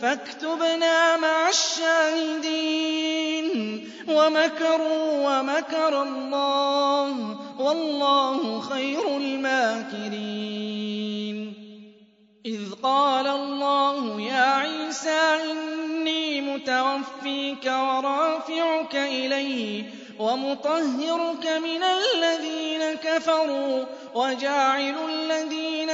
فاكتبنا مع الشاهدين ومكروا ومكر الله والله خير الماكرين. إذ قال الله يا عيسى إني متوفيك ورافعك إليه ومطهرك من الذين كفروا وجاعل الذين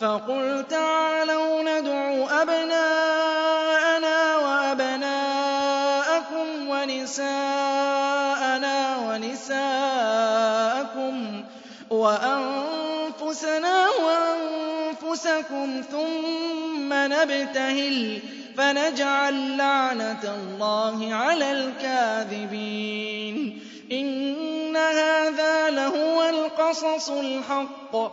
فَقُلْ تَعَالَوْا نَدْعُ أَبْنَاءَنَا وَأَبْنَاءَكُمْ وَنِسَاءَنَا وَنِسَاءَكُمْ وَأَنفُسَنَا وَأَنفُسَكُمْ ثُمَّ نَبْتَهِلْ فَنَجْعَلْ لَعْنَةَ اللَّهِ عَلَى الْكَاذِبِينَ إِنَّ هَذَا لَهُوَ الْقَصَصُ الْحَقُّ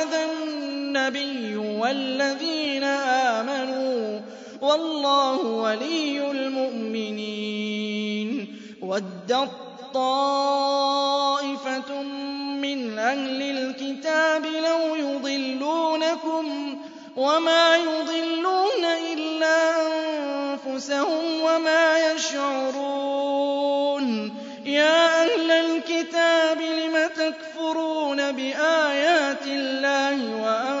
النبي والذين آمنوا والله ولي المؤمنين ودت طائفة من أهل الكتاب لو يضلونكم وما يضلون إلا أنفسهم وما يشعرون يا أهل الكتاب لم تكفرون بآيات الله وأنفسهم